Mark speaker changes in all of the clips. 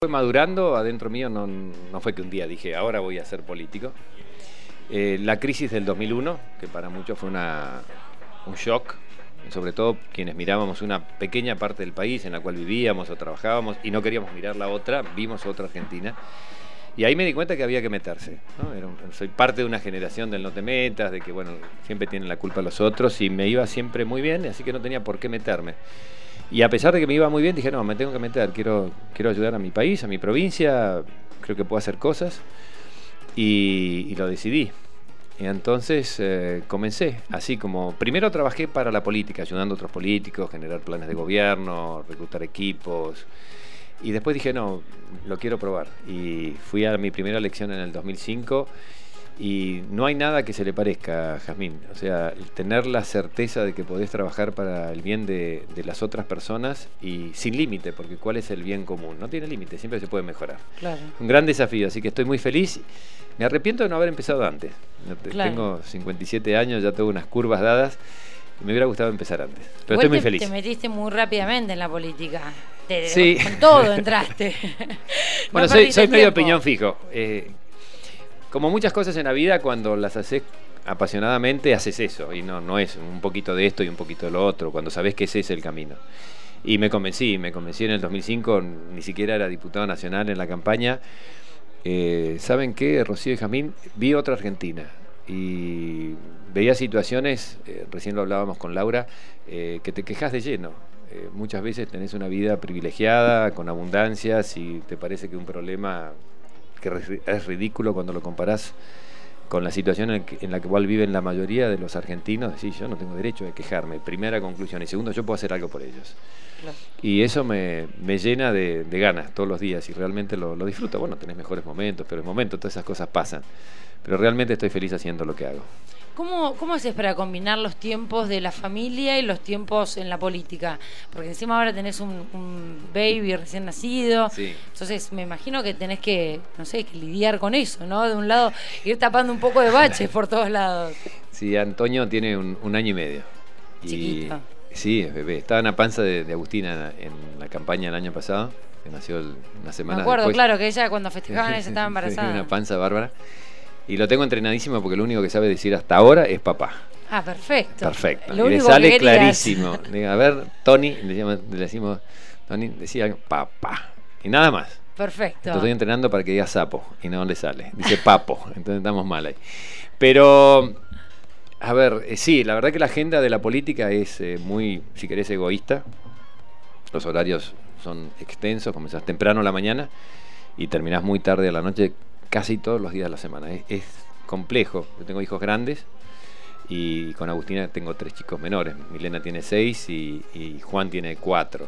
Speaker 1: Fue madurando adentro mío, no, no, fue que un día dije, ahora voy a ser político. Eh, la crisis del 2001, que para muchos fue una, un shock, sobre todo quienes mirábamos una pequeña parte del país en la cual vivíamos o trabajábamos y no queríamos mirar la otra, vimos otra Argentina. Y ahí me di cuenta que había que meterse. soy parte de una generación del no te metas, de que bueno, siempre tienen la culpa los otros y me iba siempre muy bien, así que no tenía por qué meterme. Y a pesar de que me iba muy bien, dije, no, me tengo que meter, quiero, quiero ayudar a mi país, a mi provincia, creo que puedo hacer cosas. Y, lo decidí. Y entonces eh, comencé, así como, primero trabajé para la política, ayudando a otros políticos, generar planes de gobierno, reclutar equipos. Y después dije, no, lo quiero probar. Y fui a mi primera elección en el 2005 y no hay nada que se le parezca, Jazmín. O sea, tener la certeza de que podés trabajar para el bien de, las otras personas y sin límite, porque ¿cuál es el bien común? No tiene límite, siempre se puede mejorar.
Speaker 2: Claro.
Speaker 1: Un gran desafío, así que estoy muy feliz. Me arrepiento de no haber empezado antes. Tengo 57 años, ya tengo unas curvas dadas. Me hubiera gustado empezar antes. Pero estoy muy feliz.
Speaker 2: Te metiste muy rápidamente en la política.
Speaker 1: sí.
Speaker 2: Con todo entraste.
Speaker 1: bueno, soy, soy medio opinión fijo. Eh, como muchas cosas en la vida, cuando las haces apasionadamente, haces eso. Y no, no es un poquito de esto y un poquito de lo otro, cuando sabes que ese es el camino. Y me convencí, me convencí en el 2005, ni siquiera era diputado nacional en la campaña. Eh, ¿Saben qué, Rocío y Jamín? Vi otra Argentina y veía situaciones, eh, recién lo hablábamos con Laura, eh, que te quejas de lleno. muchas veces tenés una vida privilegiada, con abundancia, si te parece que un problema que es ridículo cuando lo comparás con la situación en, la cual viven la mayoría de los argentinos, decís, yo no tengo derecho a quejarme, primera conclusión, y segundo, yo puedo hacer algo por ellos. Y eso me, llena de, ganas todos los días y realmente lo, lo disfruto. Bueno, tenés mejores momentos, pero es momento, todas esas cosas pasan. Pero realmente estoy feliz haciendo lo que hago.
Speaker 2: ¿Cómo, ¿Cómo haces para combinar los tiempos de la familia y los tiempos en la política? Porque encima ahora tenés un, baby recién nacido. Entonces me imagino que tenés que, no sé, que lidiar con eso, ¿no? De un lado, ir tapando un poco de baches por todos lados.
Speaker 1: Sí, Antonio tiene un, año y medio. Y, Sí, es bebé. Estaba en la panza de, Agustina en, la campaña el año pasado, que nació una semana
Speaker 2: Me acuerdo, claro, que ella cuando festejaban ella estaba embarazada.
Speaker 1: una panza bárbara. Y lo tengo entrenadísimo porque lo único que sabe decir hasta ahora es papá.
Speaker 2: Ah, perfecto.
Speaker 1: Perfecto. y le sale clarísimo. a ver, Tony, le, decimos, Tony, decía papá. Y nada más.
Speaker 2: Perfecto.
Speaker 1: Lo estoy entrenando para que diga sapo y no le sale. Dice papo. entonces estamos mal ahí. Pero, a ver, eh, sí, la verdad que la agenda de la política es eh, muy, si querés, egoísta. Los horarios son extensos, comenzás temprano a la mañana y terminás muy tarde a la noche casi todos los días de la semana. Es, complejo. Yo tengo hijos grandes y con Agustina tengo tres chicos menores. Milena tiene seis y, Juan tiene cuatro.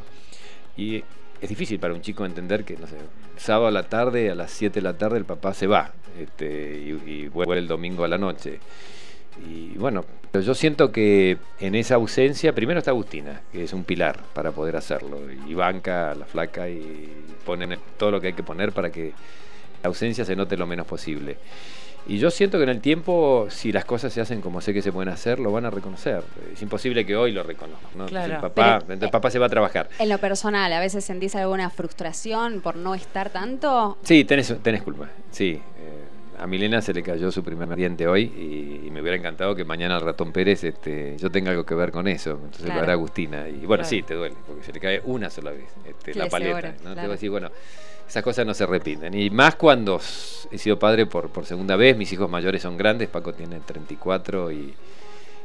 Speaker 1: Y es difícil para un chico entender que, no sé, sábado a la tarde, a las 7 de la tarde, el papá se va este, y, vuelve el domingo a la noche. Y bueno, yo siento que en esa ausencia, primero está Agustina, que es un pilar para poder hacerlo. Y banca la flaca y ponen todo lo que hay que poner para que la ausencia se note lo menos posible. Y yo siento que en el tiempo, si las cosas se hacen como sé que se pueden hacer, lo van a reconocer. Es imposible que hoy lo reconozcan. ¿no? el papá, el papá se va a trabajar.
Speaker 3: En lo personal, ¿a veces sentís alguna frustración por no estar tanto?
Speaker 1: Sí, tenés, tenés culpa. Sí. Eh, a Milena se le cayó su primer diente hoy y, me hubiera encantado que mañana al ratón Pérez este, yo tenga algo que ver con eso. Entonces lo hará Agustina. Y bueno, sí, te duele, porque se le cae una sola vez este, la paleta. ¿no? Te voy a decir, bueno esas cosas no se repiten. Y más cuando he sido padre por, por segunda vez, mis hijos mayores son grandes, Paco tiene 34 y,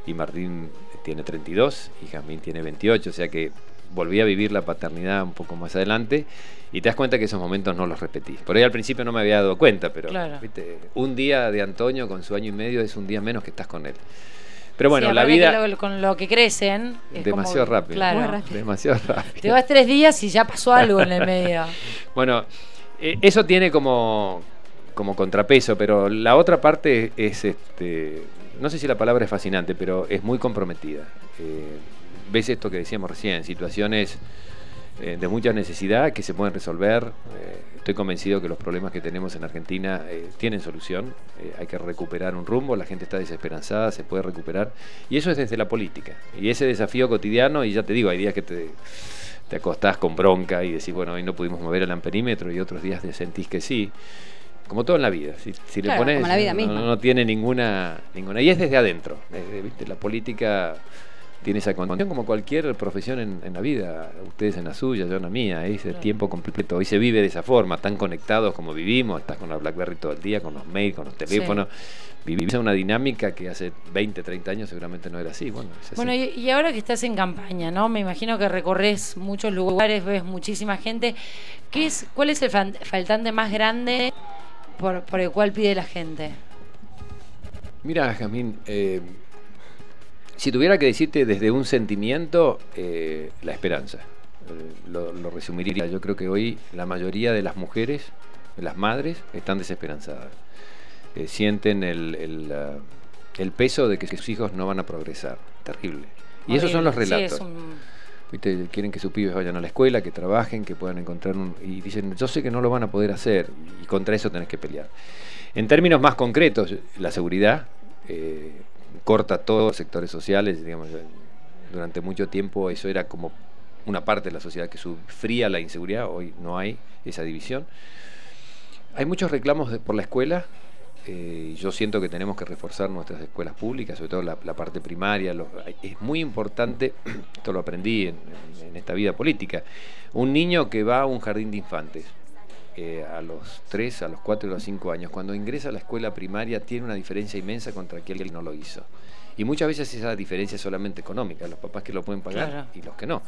Speaker 1: y Martín tiene 32 y Jamín tiene 28, o sea que volví a vivir la paternidad un poco más adelante y te das cuenta que esos momentos no los repetí. Por ahí al principio no me había dado cuenta, pero un día de Antonio con su año y medio es un día menos que estás con él. Pero bueno, la vida.
Speaker 2: con lo que crecen.
Speaker 1: demasiado rápido.
Speaker 2: Claro.
Speaker 1: Demasiado rápido.
Speaker 2: Te vas tres días y ya pasó algo en el medio.
Speaker 1: bueno, eh, eso tiene como, como contrapeso, pero la otra parte es este. No sé si la palabra es fascinante, pero es muy comprometida. Eh, ves esto que decíamos recién, situaciones eh, de mucha necesidad que se pueden resolver. Eh, estoy convencido que los problemas que tenemos en Argentina eh, tienen solución. hay que recuperar un rumbo, la gente está desesperanzada, se puede recuperar. Y eso es desde la política. Y ese desafío cotidiano, y ya te digo, hay días que te te acostás con bronca y decís, bueno, hoy no pudimos mover el amperímetro y otros días te sentís que sí. Como todo en la vida, si, le pones, no, tiene ninguna, ninguna. Y es desde adentro. ¿viste? La política tiene esa condición como cualquier profesión en, la vida. Ustedes en la suya, yo en la mía. Es el tiempo completo. Hoy se vive de esa forma, tan conectados como vivimos. Estás con la Blackberry todo el día, con los mails, con los teléfonos. Vivimos una dinámica que hace 20, 30 años seguramente no era así. Bueno,
Speaker 2: bueno y, ahora que estás en campaña, ¿no? Me imagino que recorres muchos lugares, ves muchísima gente. ¿Qué es, ¿Cuál es el faltante más grande por, por el cual pide la gente?
Speaker 1: Mira, Jamín, eh, si tuviera que decirte desde un sentimiento, eh, la esperanza. Eh, lo, resumiría. Yo creo que hoy la mayoría de las mujeres, de las madres, están desesperanzadas. Eh, sienten el, el, peso de que sus hijos no van a progresar. Terrible. Y esos son los relatos. Quieren que sus pibes vayan a la escuela, que trabajen, que puedan encontrar un... Y dicen, yo sé que no lo van a poder hacer y contra eso tenés que pelear. En términos más concretos, la seguridad, corta todos los sectores sociales, digamos, durante mucho tiempo eso era como una parte de la sociedad que sufría la inseguridad, hoy no hay esa división. Hay muchos reclamos por la escuela, eh, yo siento que tenemos que reforzar nuestras escuelas públicas, sobre todo la, parte primaria. es muy importante, esto lo aprendí en, esta vida política, un niño que va a un jardín de infantes, eh, a los 3, a los 4 y a los 5 años, cuando ingresa a la escuela primaria tiene una diferencia inmensa contra aquel que no lo hizo. Y muchas veces esa diferencia es solamente económica, los papás que lo pueden pagar y los que no.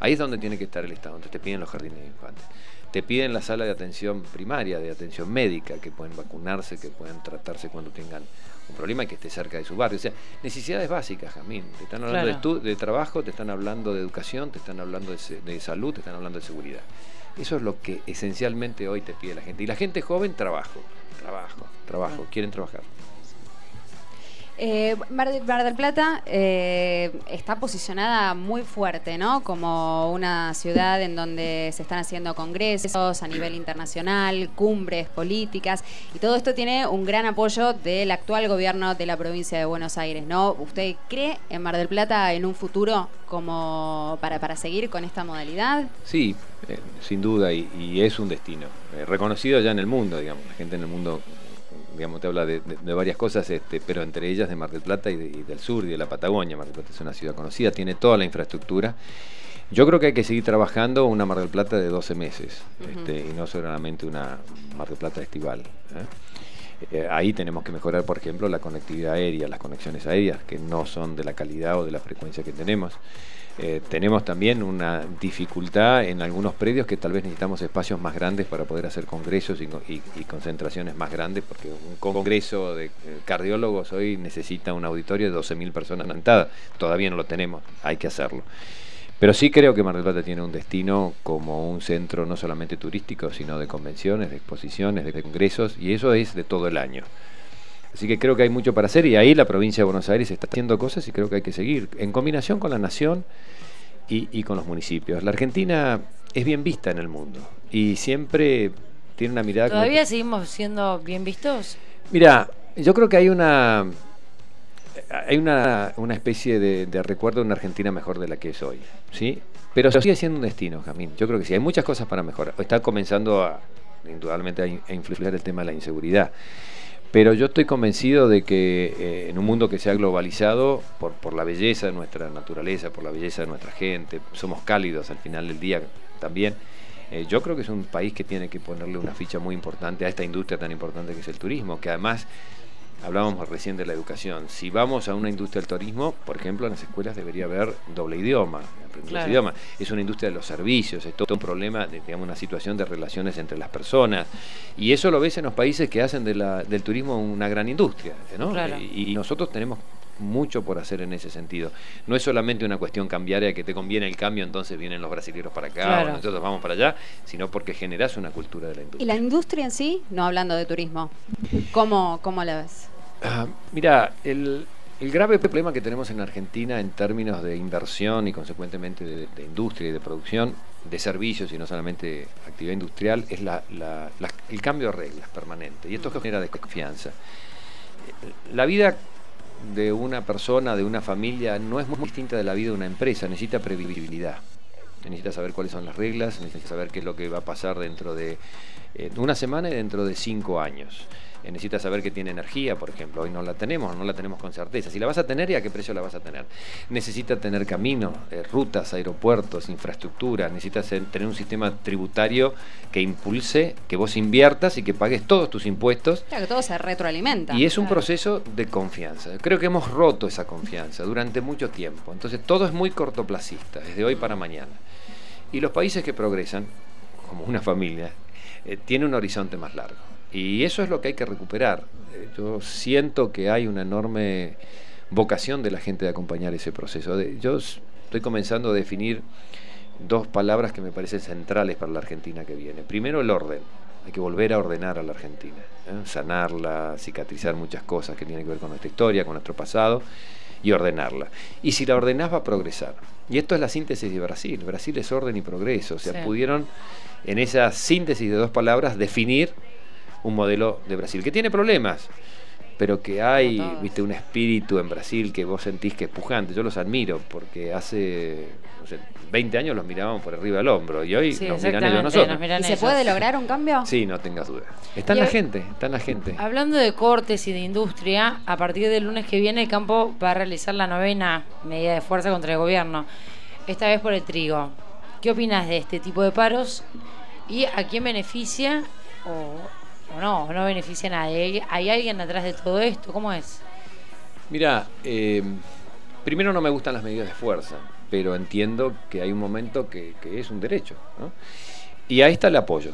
Speaker 1: Ahí es donde tiene que estar el Estado, donde te piden los jardines de infantes. Te piden la sala de atención primaria, de atención médica, que pueden vacunarse, que pueden tratarse cuando tengan un problema y que esté cerca de su barrio. O sea, necesidades básicas, Jamín. Te están hablando de, de, trabajo, te están hablando de educación, te están hablando de, de salud, te están hablando de seguridad. Eso es lo que esencialmente hoy te pide la gente. Y la gente joven, trabajo, trabajo, trabajo, quieren trabajar.
Speaker 3: Eh, Mar, del Plata eh, está posicionada muy fuerte, ¿no? Como una ciudad en donde se están haciendo congresos a nivel internacional, cumbres políticas, y todo esto tiene un gran apoyo del actual gobierno de la provincia de Buenos Aires, ¿no? ¿Usted cree en Mar del Plata en un futuro como para, para seguir con esta modalidad?
Speaker 1: Sí, eh, sin duda, y, es un destino reconocido ya en el mundo, digamos, la gente en el mundo digamos, te habla de, varias cosas, este, pero entre ellas de Mar del Plata y, del sur y de la Patagonia. Mar del Plata es una ciudad conocida, tiene toda la infraestructura. Yo creo que hay que seguir trabajando una Mar del Plata de 12 meses este, y no solamente una Mar del Plata estival. ¿eh? Eh, ahí tenemos que mejorar, por ejemplo, la conectividad aérea, las conexiones aéreas, que no son de la calidad o de la frecuencia que tenemos. Eh, tenemos también una dificultad en algunos predios que tal vez necesitamos espacios más grandes para poder hacer congresos y, concentraciones más grandes, porque un congreso de eh, cardiólogos hoy necesita un auditorio de 12.000 personas sentadas. Todavía no lo tenemos, hay que hacerlo. Pero sí creo que Mar del Plata tiene un destino como un centro no solamente turístico, sino de convenciones, de exposiciones, de congresos, y eso es de todo el año. Así que creo que hay mucho para hacer y ahí la provincia de Buenos Aires está haciendo cosas y creo que hay que seguir, en combinación con la nación y, con los municipios. La Argentina es bien vista en el mundo y siempre tiene una mirada...
Speaker 2: ¿Todavía seguimos siendo bien vistos?
Speaker 1: Mira, yo creo que hay una... Hay una, especie de, recuerdo de una Argentina mejor de la que es hoy, ¿sí? Pero sigue siendo un destino, Jamín. Yo creo que sí, hay muchas cosas para mejorar. Está comenzando a, indudablemente, a influir el tema de la inseguridad. Pero yo estoy convencido de que eh, en un mundo que se ha globalizado, por, por la belleza de nuestra naturaleza, por la belleza de nuestra gente, somos cálidos al final del día también, eh, yo creo que es un país que tiene que ponerle una ficha muy importante a esta industria tan importante que es el turismo, que además hablábamos recién de la educación. Si vamos a una industria del turismo, por ejemplo, en las escuelas debería haber doble idioma. idioma. Es una industria de los servicios, es todo un problema, de, digamos, una situación de relaciones entre las personas. Y eso lo ves en los países que hacen de la, del turismo una gran industria. ¿no? Y, nosotros tenemos mucho por hacer en ese sentido. No es solamente una cuestión cambiaria que te conviene el cambio, entonces vienen los brasileños para acá, o nosotros vamos para allá, sino porque generas una cultura de la industria.
Speaker 3: ¿Y la industria en sí? No hablando de turismo. ¿Cómo, cómo la ves?
Speaker 1: Ah, mira, el, grave problema que tenemos en Argentina en términos de inversión y consecuentemente de, industria y de producción de servicios y no solamente actividad industrial es el cambio de reglas permanente y esto genera desconfianza. La vida de una persona, de una familia, no es muy distinta de la vida de una empresa, necesita previsibilidad. necesita saber cuáles son las reglas, necesita saber qué es lo que va a pasar dentro de eh, una semana y dentro de cinco años. Eh, necesita saber que tiene energía, por ejemplo. Hoy no la tenemos, no la tenemos con certeza. Si la vas a tener y a qué precio la vas a tener. Necesita tener caminos, eh, rutas, aeropuertos, infraestructura. Necesita tener un sistema tributario que impulse, que vos inviertas y que pagues todos tus impuestos.
Speaker 3: Claro, que todo se retroalimenta.
Speaker 1: Y es un proceso de confianza. Creo que hemos roto esa confianza durante mucho tiempo. Entonces todo es muy cortoplacista, desde hoy para mañana. Y los países que progresan, como una familia, eh, tienen un horizonte más largo. Y eso es lo que hay que recuperar. Eh, yo siento que hay una enorme vocación de la gente de acompañar ese proceso. yo estoy comenzando a definir dos palabras que me parecen centrales para la Argentina que viene. Primero, el orden. Hay que volver a ordenar a la Argentina, ¿eh? sanarla, cicatrizar muchas cosas que tienen que ver con nuestra historia, con nuestro pasado y ordenarla. Y si la ordenás va a progresar. Y esto es la síntesis de Brasil. Brasil es orden y progreso. O sea, pudieron en esa síntesis de dos palabras definir un modelo de Brasil, que tiene problemas, pero que hay, viste, un espíritu en Brasil que vos sentís que es pujante. Yo los admiro, porque hace 20 años los mirábamos por arriba del hombro y hoy nos miran ellos nosotros.
Speaker 3: ¿Y se puede lograr un cambio?
Speaker 1: Sí, no tengas duda. Está en la gente, está en la gente.
Speaker 2: Hablando de cortes y de industria, a partir del lunes que viene el campo va a realizar la novena medida de fuerza contra el gobierno, esta vez por el trigo. ¿Qué opinas de este tipo de paros y a quién beneficia o o no, no beneficia a nadie. ¿Hay alguien atrás de todo esto? ¿Cómo es?
Speaker 1: Mira, eh, primero no me gustan las medidas de fuerza, pero entiendo que hay un momento que, es un derecho. Y ahí está el apoyo.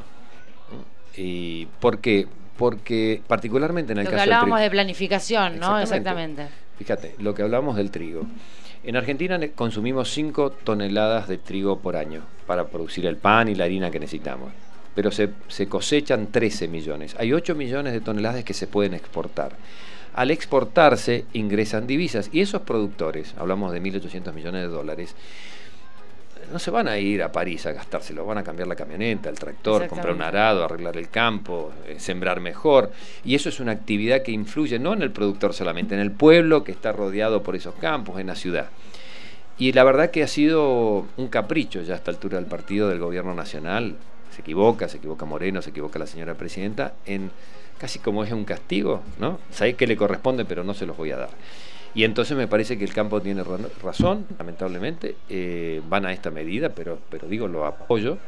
Speaker 1: ¿Y por qué? Porque particularmente en el
Speaker 2: lo
Speaker 1: caso
Speaker 2: que hablábamos de planificación, ¿no? Exactamente.
Speaker 1: Fíjate, lo que hablamos del trigo. En Argentina consumimos 5 toneladas de trigo por año para producir el pan y la harina que necesitamos pero se, cosechan 13 millones. Hay 8 millones de toneladas que se pueden exportar. Al exportarse ingresan divisas y esos productores, hablamos de 1.800 millones de dólares, no se van a ir a París a gastárselo, van a cambiar la camioneta, el tractor, comprar un arado, arreglar el campo, eh, sembrar mejor. Y eso es una actividad que influye no en el productor solamente, en el pueblo que está rodeado por esos campos, en la ciudad. Y la verdad que ha sido un capricho ya a esta altura del partido del gobierno nacional se equivoca, se equivoca Moreno, se equivoca la señora presidenta, en casi como es un castigo, ¿no? Sabéis que le corresponde, pero no se los voy a dar. Y entonces me parece que el campo tiene razón, lamentablemente, eh, van a esta medida, pero, pero digo, lo apoyo.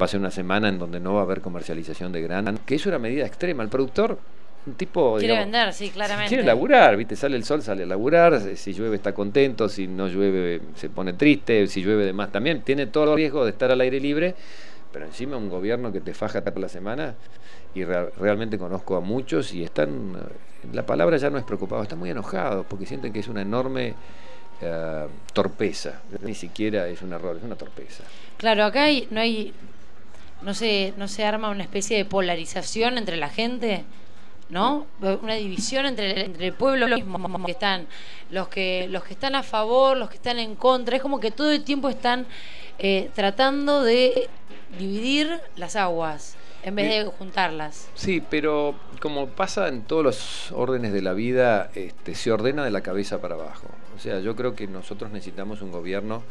Speaker 1: Va a ser una semana en donde no va a haber comercialización de grano, que es una medida extrema. El productor un tipo
Speaker 2: quiere vender sí claramente
Speaker 1: quiere laburar viste sale el sol sale a laburar si llueve está contento si no llueve se pone triste si llueve de más también tiene todo el riesgo de estar al aire libre pero encima un gobierno que te faja toda la semana y realmente conozco a muchos y están, la palabra ya no es preocupado, están muy enojados porque sienten que es una enorme eh, torpeza, ni siquiera es un error, es una torpeza.
Speaker 2: Claro, acá hay, no hay, no se, no se arma una especie de polarización entre la gente. ¿no? Una división entre, entre el pueblo mismo, que están los que los que están a favor, los que están en contra, es como que todo el tiempo están eh, tratando de dividir las aguas en vez de juntarlas.
Speaker 1: Sí, pero como pasa en todos los órdenes de la vida, este, se ordena de la cabeza para abajo. O sea, yo creo que nosotros necesitamos un gobierno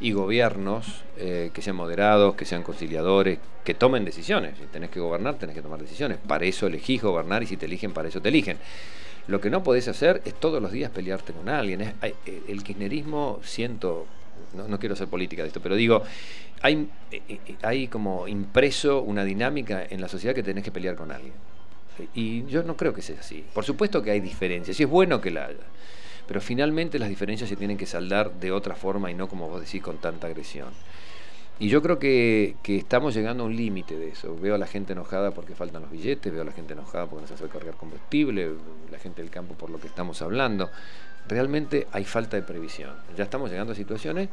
Speaker 1: y gobiernos eh, que sean moderados, que sean conciliadores, que tomen decisiones. Si tenés que gobernar, tenés que tomar decisiones. Para eso elegís gobernar y si te eligen, para eso te eligen. Lo que no podés hacer es todos los días pelearte con alguien. Eh, el kirchnerismo, siento no, quiero hacer política de esto, pero digo, hay, hay como impreso una dinámica en la sociedad que tenés que pelear con alguien. Y yo no creo que sea así. Por supuesto que hay diferencias, y es bueno que la haya. Pero finalmente las diferencias se tienen que saldar de otra forma y no como vos decís con tanta agresión. Y yo creo que, que estamos llegando a un límite de eso. Veo a la gente enojada porque faltan los billetes, veo a la gente enojada porque no se hace cargar combustible, la gente del campo por lo que estamos hablando realmente hay falta de previsión. Ya estamos llegando a situaciones,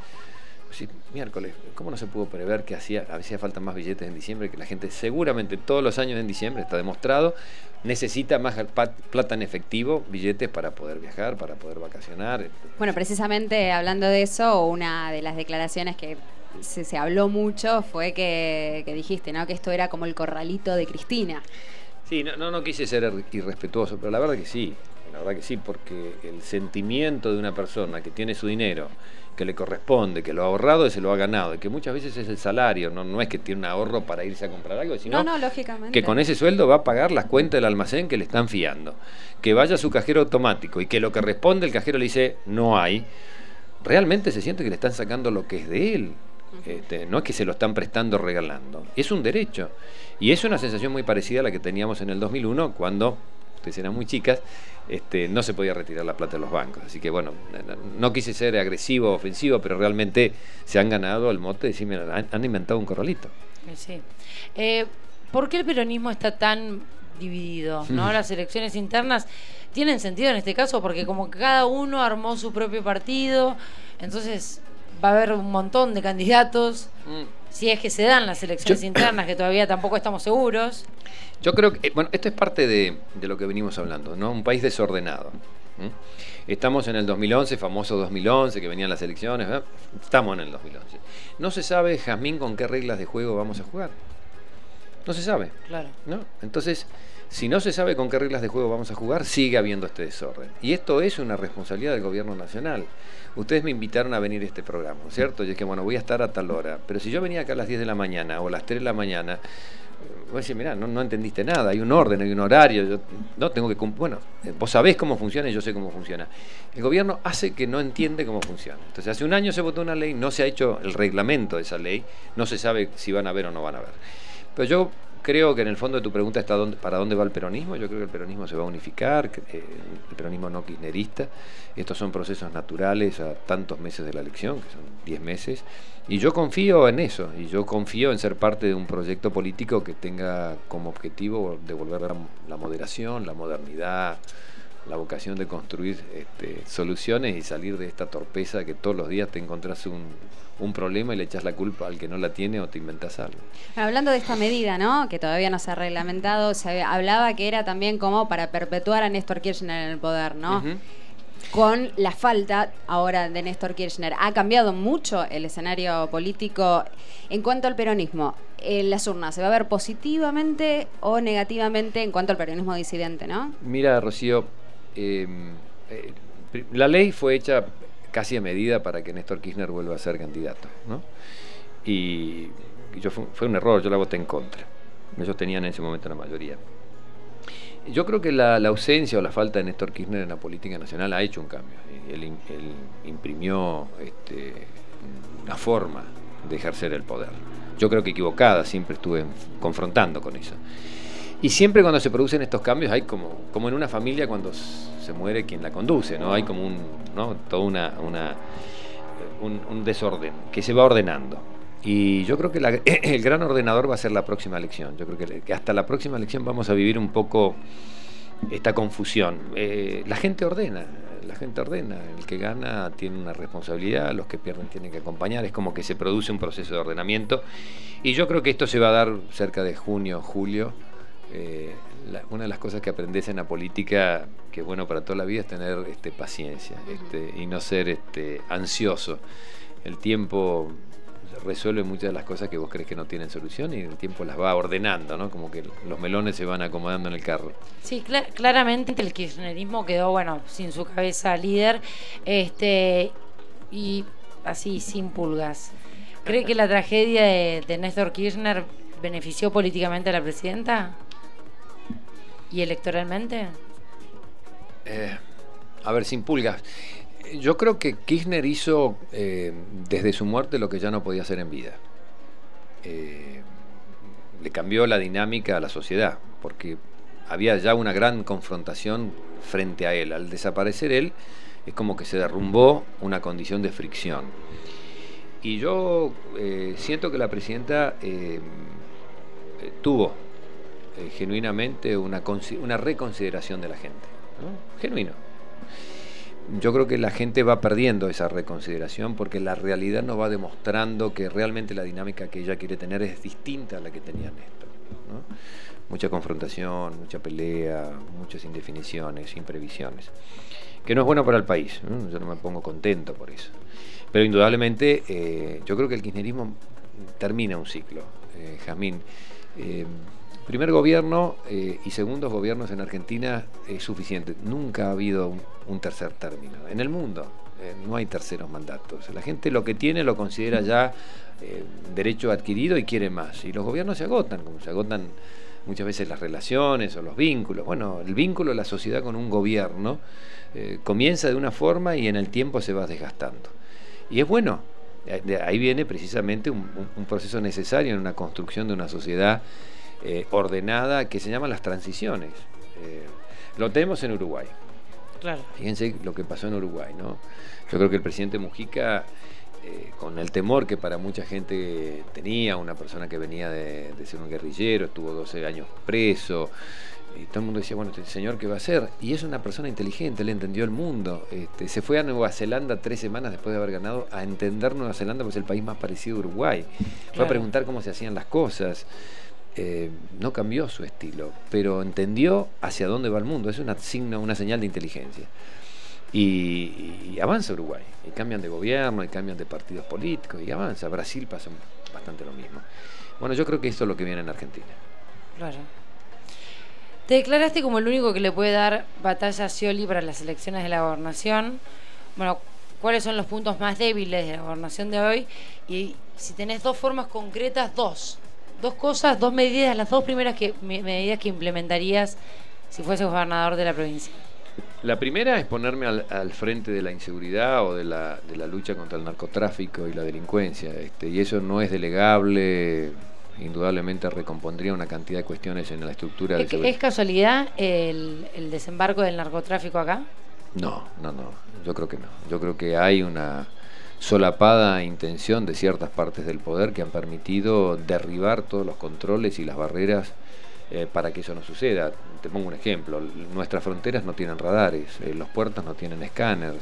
Speaker 1: miércoles, ¿cómo no se pudo prever que hacía, hacía falta más billetes en diciembre? Que la gente seguramente todos los años en diciembre, está demostrado, necesita más plata en efectivo, billetes para poder viajar, para poder vacacionar.
Speaker 3: Bueno, precisamente hablando de eso, una de las declaraciones que se, habló mucho fue que, que dijiste, ¿no? Que esto era como el corralito de Cristina.
Speaker 1: Sí, no, no, no quise ser irrespetuoso, pero la verdad que sí. La verdad que sí, porque el sentimiento de una persona que tiene su dinero, que le corresponde, que lo ha ahorrado y se lo ha ganado, y que muchas veces es el salario, no, no es que tiene un ahorro para irse a comprar algo, sino que con ese sueldo va a pagar las cuentas del almacén que le están fiando, que vaya a su cajero automático y que lo que responde el cajero le dice no hay, realmente se siente que le están sacando lo que es de él. Este, no es que se lo están prestando regalando, es un derecho. Y es una sensación muy parecida a la que teníamos en el 2001 cuando, ustedes eran muy chicas, este, no se podía retirar la plata de los bancos. Así que bueno, no quise ser agresivo o ofensivo, pero realmente se han ganado el mote de decir, han, inventado un corralito.
Speaker 2: Sí. Eh, ¿Por qué el peronismo está tan dividido? ¿no? Las elecciones internas tienen sentido en este caso porque como cada uno armó su propio partido, entonces va a haber un montón de candidatos. Mm. Si es que se dan las elecciones internas, que todavía tampoco estamos seguros.
Speaker 1: Yo creo que, bueno, esto es parte de, lo que venimos hablando, ¿no? Un país desordenado. Estamos en el 2011, famoso 2011, que venían las elecciones, estamos en el 2011. No se sabe, Jazmín, con qué reglas de juego vamos a jugar. No se sabe.
Speaker 2: Claro.
Speaker 1: ¿no? Entonces, si no se sabe con qué reglas de juego vamos a jugar, sigue habiendo este desorden. Y esto es una responsabilidad del gobierno nacional. Ustedes me invitaron a venir a este programa, ¿cierto? Y es que, bueno, voy a estar a tal hora. Pero si yo venía acá a las 10 de la mañana o a las 3 de la mañana, voy a decir, mira, no, entendiste nada, hay un orden, hay un horario, yo no tengo que bueno, vos sabés cómo funciona y yo sé cómo funciona. El gobierno hace que no entiende cómo funciona. Entonces, hace un año se votó una ley, no se ha hecho el reglamento de esa ley, no se sabe si van a ver o no van a ver. Pero yo creo que en el fondo de tu pregunta está dónde, para dónde va el peronismo. Yo creo que el peronismo se va a unificar, eh, el peronismo no kirchnerista. Estos son procesos naturales a tantos meses de la elección, que son 10 meses. Y yo confío en eso, y yo confío en ser parte de un proyecto político que tenga como objetivo devolver la, la moderación, la modernidad, la vocación de construir este, soluciones y salir de esta torpeza que todos los días te encontrás un, un problema y le echas la culpa al que no la tiene o te inventas algo.
Speaker 3: Hablando de esta medida, ¿no? que todavía no se ha reglamentado, se hablaba que era también como para perpetuar a Néstor Kirchner en el poder, ¿no? Con la falta ahora de Néstor Kirchner. ¿Ha cambiado mucho el escenario político en cuanto al peronismo? En las urnas, ¿se va a ver positivamente o negativamente en cuanto al peronismo disidente, no?
Speaker 1: Mira, Rocío, em, eh, la ley fue hecha casi a medida para que Néstor Kirchner vuelva a ser candidato. ¿no? Y, yo fue, un error, yo la voté en contra. Ellos tenían en ese momento la mayoría. Yo creo que la, ausencia o la falta de Néstor Kirchner en la política nacional ha hecho un cambio. Él, imprimió este, una forma de ejercer el poder. Yo creo que equivocada, siempre estuve confrontando con eso. Y siempre cuando se producen estos cambios hay como, como en una familia cuando se muere quien la conduce, ¿no? Hay como un, ¿no? Todo una, una un, desorden que se va ordenando. Y yo creo que el gran ordenador va a ser la próxima elección. Yo creo que, hasta la próxima elección vamos a vivir un poco esta confusión. Eh, la gente ordena, la gente ordena. El que gana tiene una responsabilidad, los que pierden tienen que acompañar. Es como que se produce un proceso de ordenamiento. Y yo creo que esto se va a dar cerca de junio, julio. Eh, una de las cosas que aprendes en la política, que es bueno para toda la vida, es tener este, paciencia este, y no ser este, ansioso. El tiempo resuelve muchas de las cosas que vos crees que no tienen solución y el tiempo las va ordenando, ¿no? Como que los melones se van acomodando en el carro.
Speaker 2: Sí, claramente el kirchnerismo quedó, bueno, sin su cabeza líder, este, y así, sin pulgas. ¿Cree que la tragedia de, de Néstor Kirchner benefició políticamente a la presidenta? ¿Y electoralmente?
Speaker 1: Eh, a ver, sin pulgas. Yo creo que Kirchner hizo eh, desde su muerte lo que ya no podía hacer en vida. Eh, le cambió la dinámica a la sociedad, porque había ya una gran confrontación frente a él. Al desaparecer él, es como que se derrumbó una condición de fricción. Y yo siento que la presidenta tuvo eh, genuinamente una, una reconsideración de la gente. Genuino. Yo creo que la gente va perdiendo esa reconsideración porque la realidad nos va demostrando que realmente la dinámica que ella quiere tener es distinta a la que tenía Néstor. Mucha confrontación, mucha pelea, muchas indefiniciones, imprevisiones. Que no es bueno para el país. Yo no me pongo contento por eso. Pero indudablemente eh, yo creo que el kirchnerismo termina un ciclo. Eh, Jamín. Primer gobierno eh, y segundos gobiernos en Argentina es suficiente. Nunca ha habido un, tercer término. En el mundo eh, no hay terceros mandatos. La gente lo que tiene lo considera ya eh, derecho adquirido y quiere más. Y los gobiernos se agotan, como se agotan muchas veces las relaciones o los vínculos. Bueno, el vínculo de la sociedad con un gobierno comienza de una forma y en el tiempo se va desgastando. Y es bueno, ahí viene precisamente un, proceso necesario en una construcción de una sociedad eh, ordenada que se llama las transiciones. Eh, lo tenemos en Uruguay. Claro. Fíjense lo que pasó en Uruguay, ¿no? Yo creo que el presidente Mujica, eh, con el temor que para mucha gente tenía, una persona que venía de, ser un guerrillero, estuvo 12 años preso, y todo el mundo decía, bueno, este señor, ¿qué va a hacer? Y es una persona inteligente, le entendió el mundo. Este, se fue a Nueva Zelanda tres semanas después de haber ganado a entender Nueva Zelanda, porque es el país más parecido a Uruguay. Fue a preguntar cómo se hacían las cosas. Eh, no cambió su estilo, pero entendió hacia dónde va el mundo. Es una, signo, una señal de inteligencia. Y, avanza Uruguay. Y cambian de gobierno, y cambian de partidos políticos, y avanza. Brasil pasa bastante lo mismo. Bueno, yo creo que esto es lo que viene en Argentina.
Speaker 2: Claro. Te declaraste como el único que le puede dar batalla a Scioli para las elecciones de la gobernación. Bueno, ¿cuáles son los puntos más débiles de la gobernación de hoy? Y si tenés dos formas concretas, dos dos cosas, dos medidas, las dos primeras que, medidas que implementarías si fuese gobernador de la provincia.
Speaker 1: La primera es ponerme al, frente de la inseguridad o de la, de la, lucha contra el narcotráfico y la delincuencia. Este, y eso no es delegable, indudablemente recompondría una cantidad de cuestiones en la estructura
Speaker 2: ¿Es, ¿Es casualidad el, el desembarco del narcotráfico acá?
Speaker 1: No, no, no. Yo creo que no. Yo creo que hay una solapada intención de ciertas partes del poder que han permitido derribar todos los controles y las barreras eh, para que eso no suceda. Te pongo un ejemplo, nuestras fronteras no tienen radares, eh, los puertos no tienen escáneres.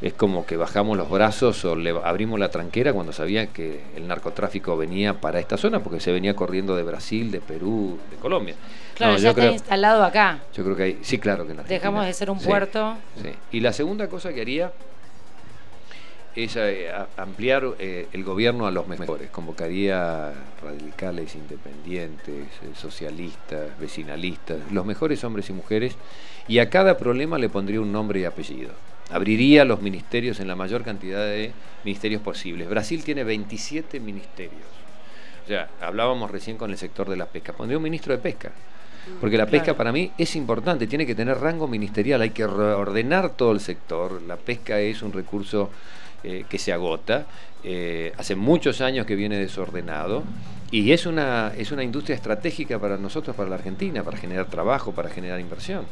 Speaker 1: Es como que bajamos los brazos o le abrimos la tranquera cuando sabía que el narcotráfico venía para esta zona, porque se venía corriendo de Brasil, de Perú, de Colombia.
Speaker 2: Claro, ya está instalado acá.
Speaker 1: Yo creo que hay, sí, claro que
Speaker 2: Dejamos de ser un puerto.
Speaker 1: Sí. Y la segunda cosa que haría es eh, ampliar eh, el gobierno a los mejores, convocaría radicales, independientes, eh, socialistas, vecinalistas, los mejores hombres y mujeres, y a cada problema le pondría un nombre y apellido. Abriría los ministerios en la mayor cantidad de ministerios posibles. Brasil tiene 27 ministerios. O sea, hablábamos recién con el sector de la pesca. Pondría un ministro de pesca. Porque la pesca para mí es importante, tiene que tener rango ministerial, hay que ordenar todo el sector. La pesca es un recurso eh, que se agota. Eh, hace muchos años que viene desordenado y es una, es una industria estratégica para nosotros, para la Argentina, para generar trabajo, para generar inversión.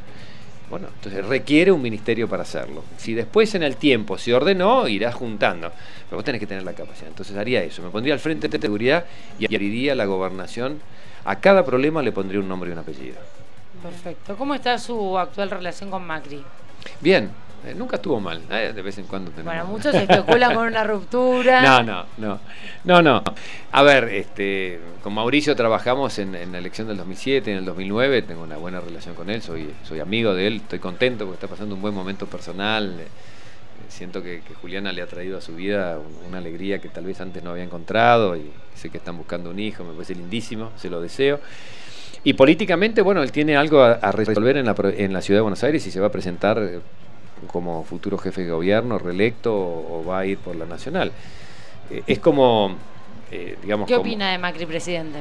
Speaker 1: Bueno, entonces requiere un ministerio para hacerlo. Si después en el tiempo se ordenó, irá juntando. Pero vos tenés que tener la capacidad. Entonces haría eso. Me pondría al frente de seguridad y abriría la gobernación. A cada problema le pondría un nombre y un apellido.
Speaker 2: Perfecto. ¿Cómo está su actual relación con Macri?
Speaker 1: Bien, eh, nunca estuvo mal, ¿eh? de vez en cuando
Speaker 2: tenemos. Bueno, muchos especulan con una ruptura.
Speaker 1: No, no, no. No, no. A ver, este, con Mauricio trabajamos en, la elección del 2007, en el 2009, tengo una buena relación con él, soy, soy amigo de él, estoy contento porque está pasando un buen momento personal. Eh, siento que, Juliana le ha traído a su vida una alegría que tal vez antes no había encontrado y sé que están buscando un hijo, me parece lindísimo, se lo deseo. Y políticamente, bueno, él tiene algo a, resolver en la, en la ciudad de Buenos Aires y se va a presentar como futuro jefe de gobierno, reelecto o, va a ir por la nacional. Eh, es como, eh, digamos...
Speaker 2: ¿Qué opina de Macri, presidente?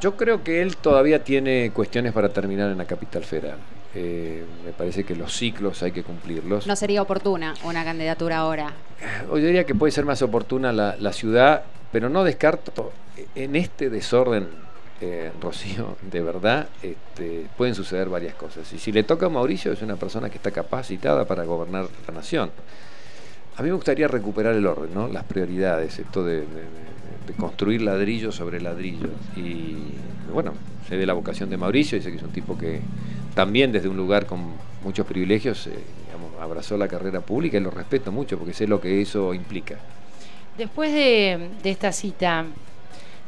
Speaker 1: Yo creo que él todavía tiene cuestiones para terminar en la capital federal. Eh, me parece que los ciclos hay que cumplirlos.
Speaker 3: ¿No sería oportuna una candidatura ahora?
Speaker 1: Yo diría que puede ser más oportuna la, la ciudad, pero no descarto en este desorden eh, Rocío, de verdad este, pueden suceder varias cosas. Y si le toca a Mauricio, es una persona que está capacitada para gobernar la nación. A mí me gustaría recuperar el orden, ¿no? las prioridades, esto de, construir ladrillo sobre ladrillo. Y bueno, se ve la vocación de Mauricio, dice que es un tipo que también desde un lugar con muchos privilegios eh, abrazó la carrera pública y lo respeto mucho porque sé lo que eso implica.
Speaker 2: Después de esta cita,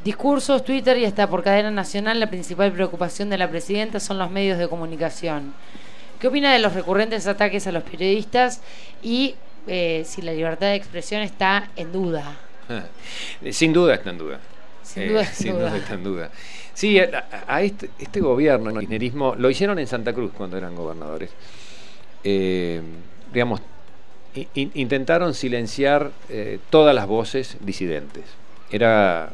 Speaker 2: Discursos, Twitter y hasta por cadena nacional, la principal preocupación de la presidenta son los medios de comunicación. ¿Qué opina de los recurrentes ataques a los periodistas y eh, si la libertad de expresión está en duda?
Speaker 1: Sin duda está en duda.
Speaker 2: Sin duda,
Speaker 1: sin duda. está en duda. Sí, a, este, este, gobierno, el kirchnerismo, lo hicieron en Santa Cruz cuando eran gobernadores. digamos, intentaron silenciar todas las voces disidentes. Era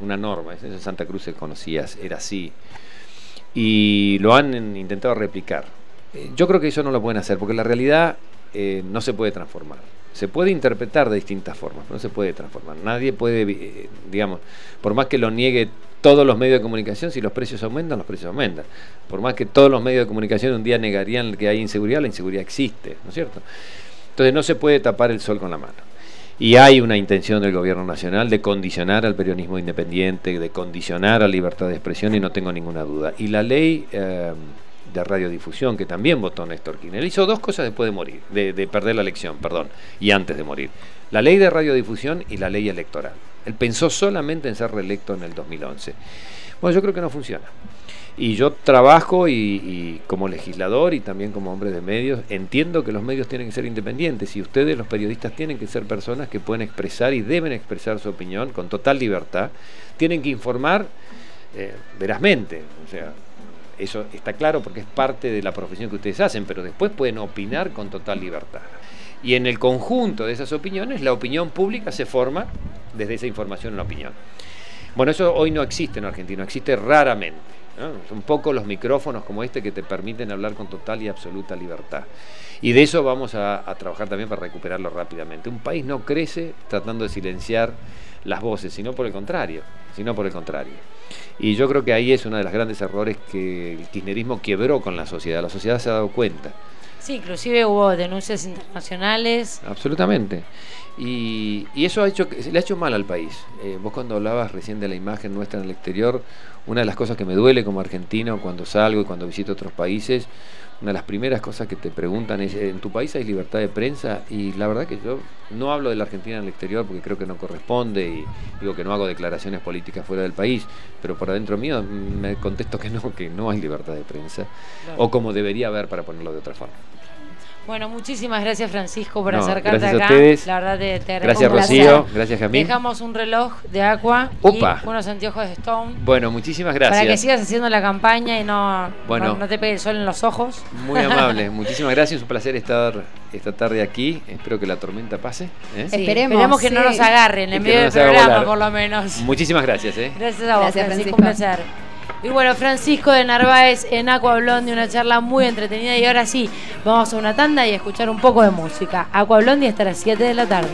Speaker 1: una norma, en Santa Cruz se conocía, era así. Y lo han intentado replicar. Eh, yo creo que eso no lo pueden hacer, porque la realidad eh, no se puede transformar. Se puede interpretar de distintas formas, pero no se puede transformar. Nadie puede, eh, digamos, por más que lo niegue todos los medios de comunicación, si los precios aumentan, los precios aumentan. Por más que todos los medios de comunicación un día negarían que hay inseguridad, la inseguridad existe, ¿no es cierto? Entonces no se puede tapar el sol con la mano. Y hay una intención del gobierno nacional de condicionar al periodismo independiente, de condicionar a la libertad de expresión y no tengo ninguna duda. Y la ley eh, de radiodifusión, que también votó Néstor Kirchner, hizo dos cosas después de morir, de, de perder la elección, perdón, y antes de morir. La ley de radiodifusión y la ley electoral. Él pensó solamente en ser reelecto en el 2011. Bueno, yo creo que no funciona. Y yo trabajo y, como legislador y también como hombre de medios, entiendo que los medios tienen que ser independientes y ustedes, los periodistas, tienen que ser personas que pueden expresar y deben expresar su opinión con total libertad. Tienen que informar eh, verazmente, o sea, eso está claro porque es parte de la profesión que ustedes hacen, pero después pueden opinar con total libertad. Y en el conjunto de esas opiniones, la opinión pública se forma desde esa información en la opinión. Bueno, eso hoy no existe en Argentina, existe raramente. Son pocos los micrófonos como este que te permiten hablar con total y absoluta libertad. Y de eso vamos a, trabajar también para recuperarlo rápidamente. Un país no crece tratando de silenciar las voces, sino por el contrario, sino por el contrario. Y yo creo que ahí es uno de los grandes errores que el kirchnerismo quebró con la sociedad. La sociedad se ha dado cuenta.
Speaker 2: Sí, inclusive hubo denuncias internacionales.
Speaker 1: Absolutamente. Y, eso ha hecho, le ha hecho mal al país. Eh, vos cuando hablabas recién de la imagen nuestra en el exterior, una de las cosas que me duele como argentino cuando salgo y cuando visito otros países, una de las primeras cosas que te preguntan es, ¿en tu país hay libertad de prensa? Y la verdad que yo no hablo de la Argentina en el exterior porque creo que no corresponde y digo que no hago declaraciones políticas fuera del país, pero por adentro mío me contesto que no, que no hay libertad de prensa, o como debería haber para ponerlo de otra forma.
Speaker 2: Bueno, muchísimas gracias Francisco por acercarte
Speaker 1: gracias
Speaker 2: acá.
Speaker 1: A ustedes.
Speaker 2: La verdad te, te
Speaker 1: Gracias Rocío, gracias Jamín.
Speaker 2: Dejamos un reloj de agua y unos anteojos de Stone.
Speaker 1: Bueno, muchísimas gracias.
Speaker 2: Para que sigas haciendo la campaña y no, bueno, no, te pegue el sol en los ojos.
Speaker 1: Muy amable, muchísimas gracias, un placer estar esta tarde aquí. Espero que la tormenta pase.
Speaker 2: ¿eh? esperemos. que no nos agarren en medio del programa, por lo menos.
Speaker 1: Muchísimas gracias.
Speaker 2: ¿eh? Gracias a vos, Francisco, un placer. Y bueno, Francisco de Narváez en Aqua Blondie, una charla muy entretenida. Y ahora sí, vamos a una tanda y a escuchar un poco de música. Aqua Blondie hasta las 7 de la tarde.